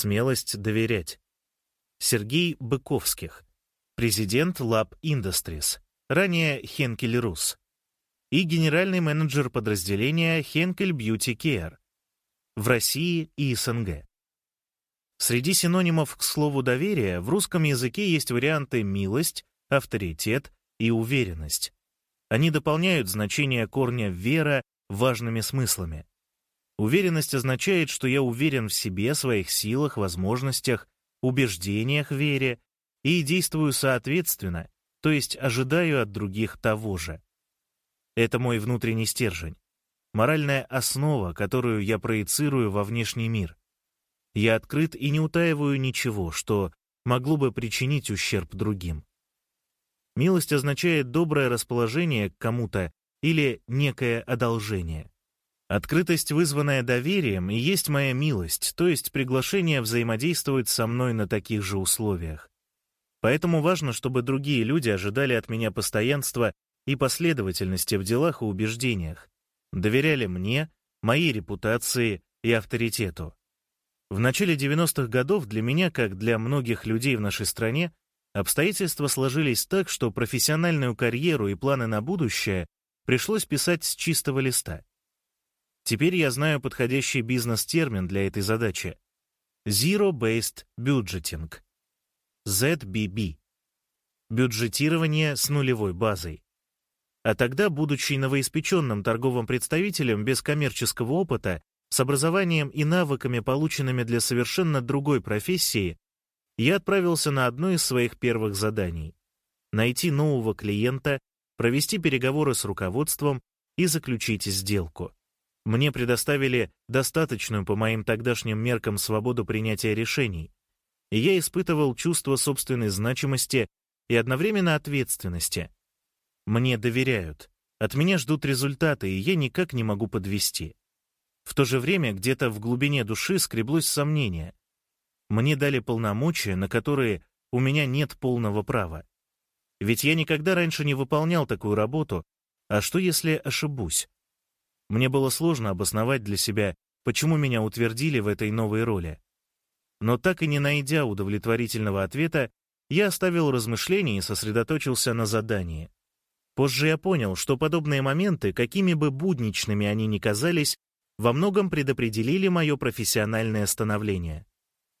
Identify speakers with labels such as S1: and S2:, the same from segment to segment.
S1: смелость доверять. Сергей Быковских, президент Lab Industries, ранее Хенкель Рус, и генеральный менеджер подразделения Хенкель Beauty Care в России и СНГ. Среди синонимов к слову доверия в русском языке есть варианты «милость», «авторитет» и «уверенность». Они дополняют значение корня «вера» важными смыслами. Уверенность означает, что я уверен в себе, своих силах, возможностях, убеждениях вере и действую соответственно, то есть ожидаю от других того же. Это мой внутренний стержень, моральная основа, которую я проецирую во внешний мир. Я открыт и не утаиваю ничего, что могло бы причинить ущерб другим. Милость означает доброе расположение к кому-то или некое одолжение. Открытость, вызванная доверием, и есть моя милость, то есть приглашение взаимодействовать со мной на таких же условиях. Поэтому важно, чтобы другие люди ожидали от меня постоянства и последовательности в делах и убеждениях, доверяли мне, моей репутации и авторитету. В начале 90-х годов для меня, как для многих людей в нашей стране, обстоятельства сложились так, что профессиональную карьеру и планы на будущее пришлось писать с чистого листа. Теперь я знаю подходящий бизнес-термин для этой задачи. Zero-Based Budgeting. ZBB. Бюджетирование с нулевой базой. А тогда, будучи новоиспеченным торговым представителем без коммерческого опыта, с образованием и навыками, полученными для совершенно другой профессии, я отправился на одно из своих первых заданий — найти нового клиента, провести переговоры с руководством и заключить сделку. Мне предоставили достаточную по моим тогдашним меркам свободу принятия решений, и я испытывал чувство собственной значимости и одновременно ответственности. Мне доверяют, от меня ждут результаты, и я никак не могу подвести. В то же время где-то в глубине души скреблось сомнение. Мне дали полномочия, на которые у меня нет полного права. Ведь я никогда раньше не выполнял такую работу, а что если ошибусь? Мне было сложно обосновать для себя, почему меня утвердили в этой новой роли. Но так и не найдя удовлетворительного ответа, я оставил размышления и сосредоточился на задании. Позже я понял, что подобные моменты, какими бы будничными они ни казались, во многом предопределили мое профессиональное становление.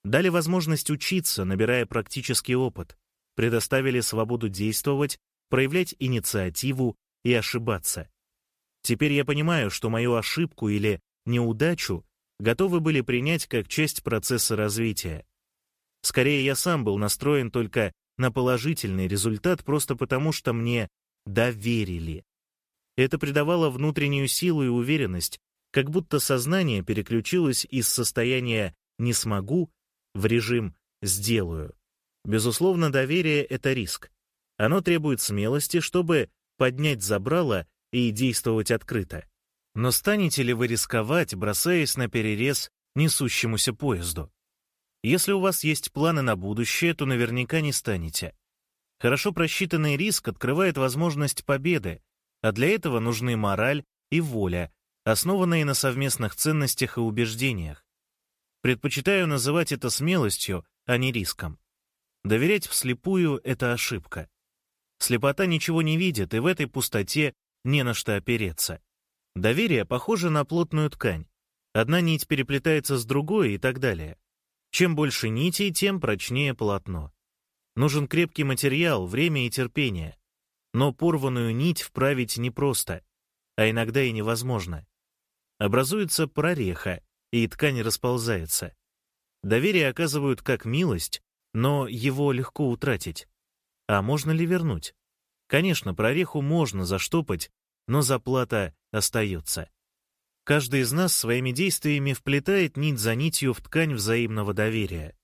S1: Дали возможность учиться, набирая практический опыт, предоставили свободу действовать, проявлять инициативу и ошибаться. Теперь я понимаю, что мою ошибку или неудачу готовы были принять как часть процесса развития. Скорее, я сам был настроен только на положительный результат просто потому, что мне доверили. Это придавало внутреннюю силу и уверенность, как будто сознание переключилось из состояния «не смогу» в режим «сделаю». Безусловно, доверие — это риск. Оно требует смелости, чтобы поднять забрало и действовать открыто. Но станете ли вы рисковать, бросаясь на перерез несущемуся поезду? Если у вас есть планы на будущее, то наверняка не станете. Хорошо просчитанный риск открывает возможность победы, а для этого нужны мораль и воля, основанные на совместных ценностях и убеждениях. Предпочитаю называть это смелостью, а не риском. Доверять вслепую — это ошибка. Слепота ничего не видит, и в этой пустоте не на что опереться. Доверие похоже на плотную ткань. Одна нить переплетается с другой и так далее. Чем больше нитей, тем прочнее полотно. Нужен крепкий материал, время и терпение. Но порванную нить вправить непросто, а иногда и невозможно. Образуется прореха, и ткань расползается. Доверие оказывают как милость, но его легко утратить. А можно ли вернуть? Конечно, прореху можно заштопать, но заплата остается. Каждый из нас своими действиями вплетает нить за нитью в ткань взаимного доверия.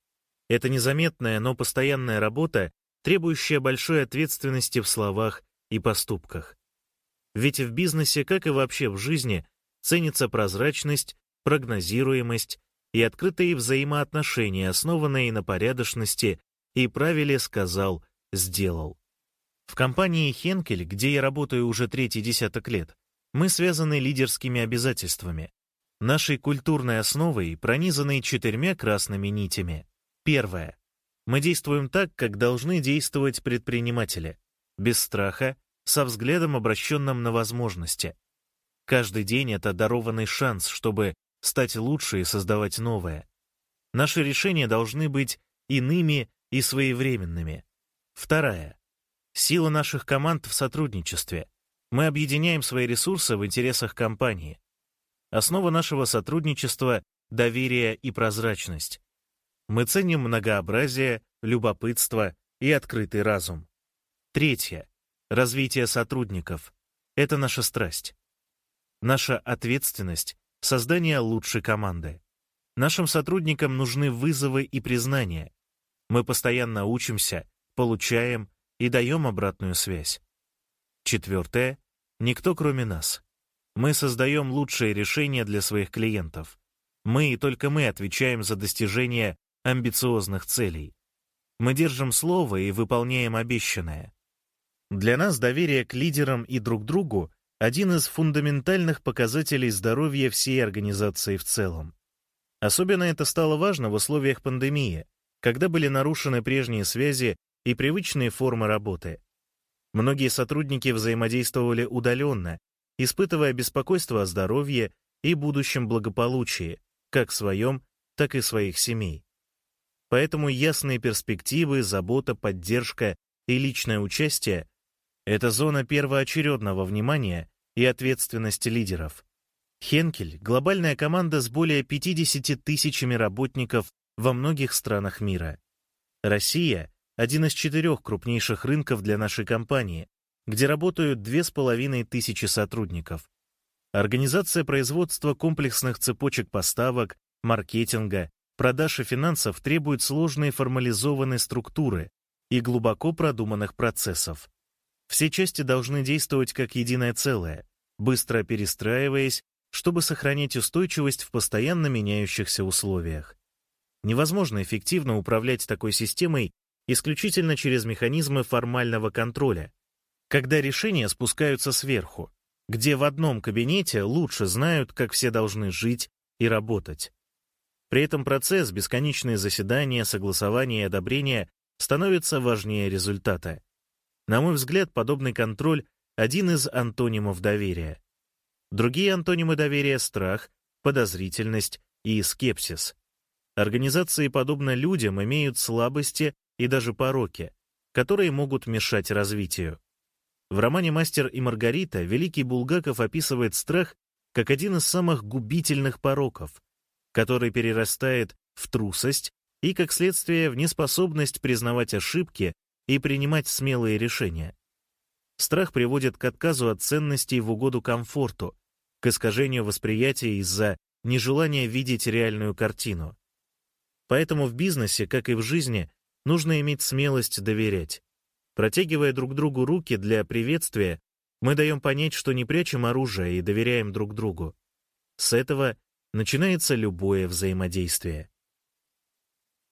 S1: Это незаметная, но постоянная работа, требующая большой ответственности в словах и поступках. Ведь в бизнесе, как и вообще в жизни, ценится прозрачность, прогнозируемость и открытые взаимоотношения, основанные на порядочности и правиле «сказал, сделал». В компании «Хенкель», где я работаю уже третий десяток лет, мы связаны лидерскими обязательствами. нашей культурной основой, пронизанной четырьмя красными нитями. Первое. Мы действуем так, как должны действовать предприниматели, без страха, со взглядом, обращенным на возможности. Каждый день — это дарованный шанс, чтобы стать лучше и создавать новое. Наши решения должны быть иными и своевременными. Вторая. Сила наших команд в сотрудничестве. Мы объединяем свои ресурсы в интересах компании. Основа нашего сотрудничества — доверие и прозрачность. Мы ценим многообразие, любопытство и открытый разум. Третье. Развитие сотрудников. Это наша страсть. Наша ответственность — создание лучшей команды. Нашим сотрудникам нужны вызовы и признания. Мы постоянно учимся, получаем и даем обратную связь. Четвертое. Никто кроме нас. Мы создаем лучшие решения для своих клиентов. Мы и только мы отвечаем за достижение амбициозных целей. Мы держим слово и выполняем обещанное. Для нас доверие к лидерам и друг другу — один из фундаментальных показателей здоровья всей организации в целом. Особенно это стало важно в условиях пандемии, когда были нарушены прежние связи и привычные формы работы. Многие сотрудники взаимодействовали удаленно, испытывая беспокойство о здоровье и будущем благополучии, как своем, так и своих семей. Поэтому ясные перспективы, забота, поддержка и личное участие — это зона первоочередного внимания и ответственности лидеров. Хенкель — глобальная команда с более 50 тысячами работников во многих странах мира. Россия — один из четырех крупнейших рынков для нашей компании, где работают две с половиной тысячи сотрудников. Организация производства комплексных цепочек поставок, маркетинга, Продаж и финансов требуют сложной формализованной структуры и глубоко продуманных процессов. Все части должны действовать как единое целое, быстро перестраиваясь, чтобы сохранить устойчивость в постоянно меняющихся условиях. Невозможно эффективно управлять такой системой исключительно через механизмы формального контроля, когда решения спускаются сверху, где в одном кабинете лучше знают, как все должны жить и работать. При этом процесс, бесконечные заседания, согласования и одобрения становится важнее результата. На мой взгляд, подобный контроль — один из антонимов доверия. Другие антонимы доверия — страх, подозрительность и скепсис. Организации, подобно людям, имеют слабости и даже пороки, которые могут мешать развитию. В романе «Мастер и Маргарита» великий Булгаков описывает страх как один из самых губительных пороков, который перерастает в трусость и, как следствие, в неспособность признавать ошибки и принимать смелые решения. Страх приводит к отказу от ценностей в угоду комфорту, к искажению восприятия из-за нежелания видеть реальную картину. Поэтому в бизнесе, как и в жизни, нужно иметь смелость доверять. Протягивая друг другу руки для приветствия, мы даем понять, что не прячем оружие и доверяем друг другу. С этого начинается любое взаимодействие.